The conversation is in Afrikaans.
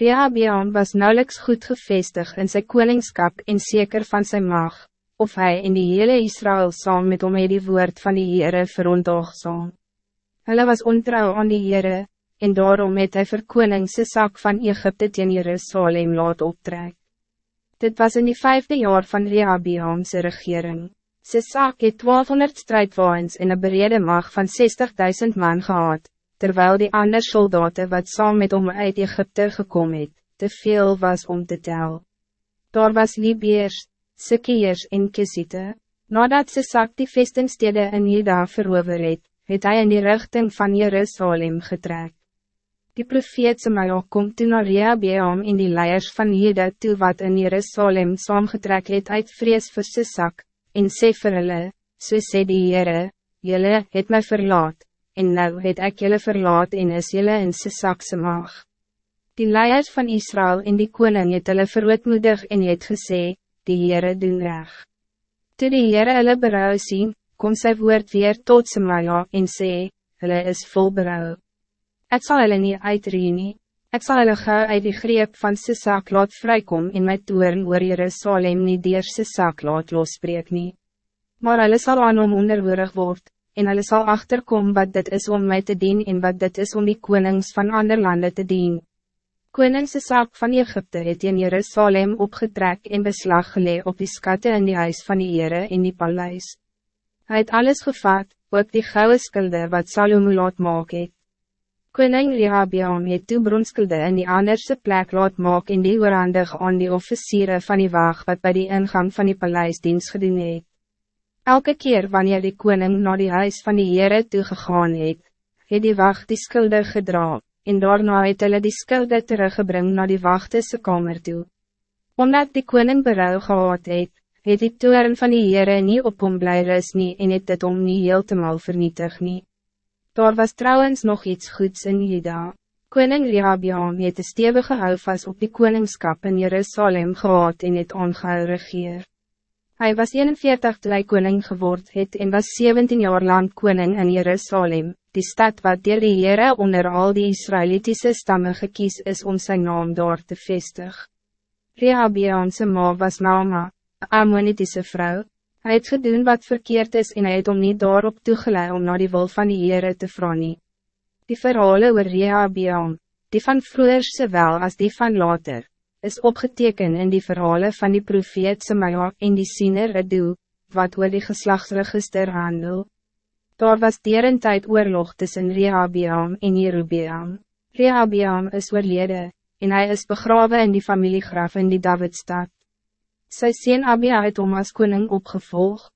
Rehabeam was nauwelijks goed gevestigd in zijn koningskap en zeker van zijn macht, of hij in die hele Israël saam met hom die woord van die Heere verontagsaam. Hulle was ontrouw aan die Heere, en daarom het hy vir koningse sak van Egypte teen Jerusalem laat optrek. Dit was in die vijfde jaar van Rehabeamse regering. Sisak het 1200 strijdwaans en een berede mag van 60.000 man gehad, terwijl die andere soldaten wat saam met hom uit Egypte gekomen het, te veel was om te tel. Daar was Libiërs, Sikiërs en Kisite. Nadat Sisak die vestingstede in Juda verover het, het hy in die richting van Jerusalem getrek. Die profeet Samael kom toe na Rehabeam en die leiers van Juda toe wat in Jerusalem saamgetrek het uit vrees vir Sisak, en sê vir hulle, so sê die Heere, jylle het my verlaat, en nou het ek jullie verlaat en is jullie in Sisakse maag. Die leiers van Israël en die koning het hulle verootmoedig en het gesê, die Heere doen reg. Toe die Heere hulle berouw sien, kom sy woord weer tot Samaja en sê, hulle is vol berouw. Ek sal hulle nie uitree nie, ek sal hulle gauw uit die greep van Sisak laat vrykom en my toeren oor Jerusalem nie dier Sisak laat losbreek nie. Maar hulle sal aan hom onderhoorig word, en hulle sal achterkom wat dit is om mij te dien en wat dit is om die konings van ander landen te dien. Koningse saak van Egypte het in Jerusalem opgetrek en beslag gelee op die skatte in die huis van die Heere in die paleis. Hij het alles gevat, ook die gouden skulde wat Salomo laat maak het. Koning Rehabeam het toe bronskulde in die anderse plek laat maak en die oorhandig aan die officieren van die waag wat bij die ingang van die paleis diens gedoen het. Elke keer wanneer die koning naar die huis van die Heere toegegaan het, het die wacht die skulde gedra, en daarna het hulle die skulde teruggebring naar die wachtese kamer toe. Omdat die koning berouw gehad het, het die toeren van die Heere nie op hom bly ris nie en het dit om nie heeltemal vernietig nie. Daar was trouwens nog iets goeds in Juda. Koning Rehabeam het een stevige houvast op die koningskap in Jerusalem gehad en het ongehou regeer. Hij was 41 toen hij koning geword het en was 17 jaar lang koning in Jerusalem, die stad wat dier die Heere onder al die Israëlitische stammen gekies is om zijn naam door te vestig. Rehabeamse ma was Mama, een Ammonitische vrouw. Hij het gedoen wat verkeerd is en hij het om niet daarop toegeleid om naar die wil van die Heere te vragen. Die verhalen oor Rehabeam, die van vroeger zowel als die van later, is opgeteken in die verhalen van die profeet Semaja en die siener Redu, wat oor die geslachtsregister handel. Daar was dier een tijd oorlog tussen Rehabeam en Jerubeam. Rehabeam is oorlede, en hij is begraven in die familiegraf in die Davidstad. Sy sien Abia het om as koning opgevolgd.